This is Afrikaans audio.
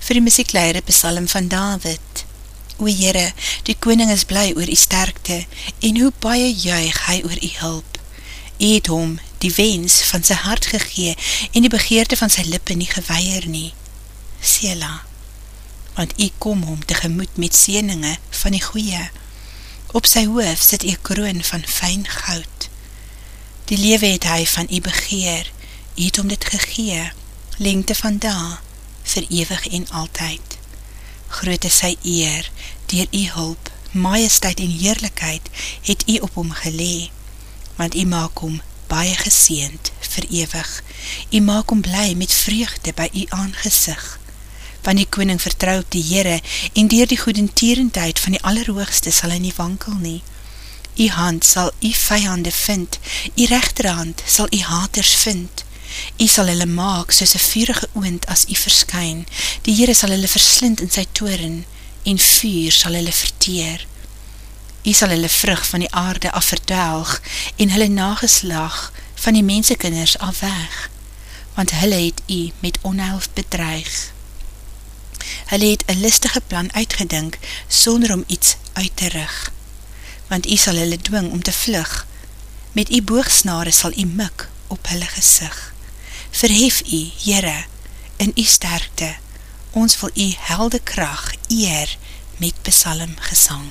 vir die muziekleire psalm van David. O Heere, die koning is bly oor die sterkte, en hoe baie juig hy oor die hulp. Hy het hom die wens van sy hart gegee, en die begeerte van sy lippe nie geweier nie. Sela, want hy kom hom tegemoet met sieninge van die goeie. Op sy hoof sit hy kroon van fijn goud. Die lewe het hy van hy begeer, hy het hom dit gegee, lengte van da, vir ewig en altyd. Groot is sy eer, dier hy hulp, majesteit en heerlijkheid, het hy op hom gelee, want hy maak hom baie geseend, vir ewig, hy maak hom bly met vreugde by hy aangezig, want die koning vertrouw op die Heere, en dier die goedentierendheid van die allerhoogste sal hy nie wankel nie. Die hand sal die vijande vind, die rechterhand sal die haters vind. Die sal hulle maak soos een vurige oond as die verskyn. Die Heere sal hulle verslind in sy toren, en vuur sal hulle verteer. Die sal hulle vrug van die aarde afverdwelg, en hulle nageslag van die mensekinders afweg, want hulle het die met onheil bedreig. Hulle het een listige plan uitgedink, sonder om iets uit te rug. Want jy sal hulle dwing om te vlug. Met jy boogsnare sal jy mik op hulle gesig. Verhef jy, Heere, in jy sterkte. Ons wil jy helde kracht eer met besalm gesang.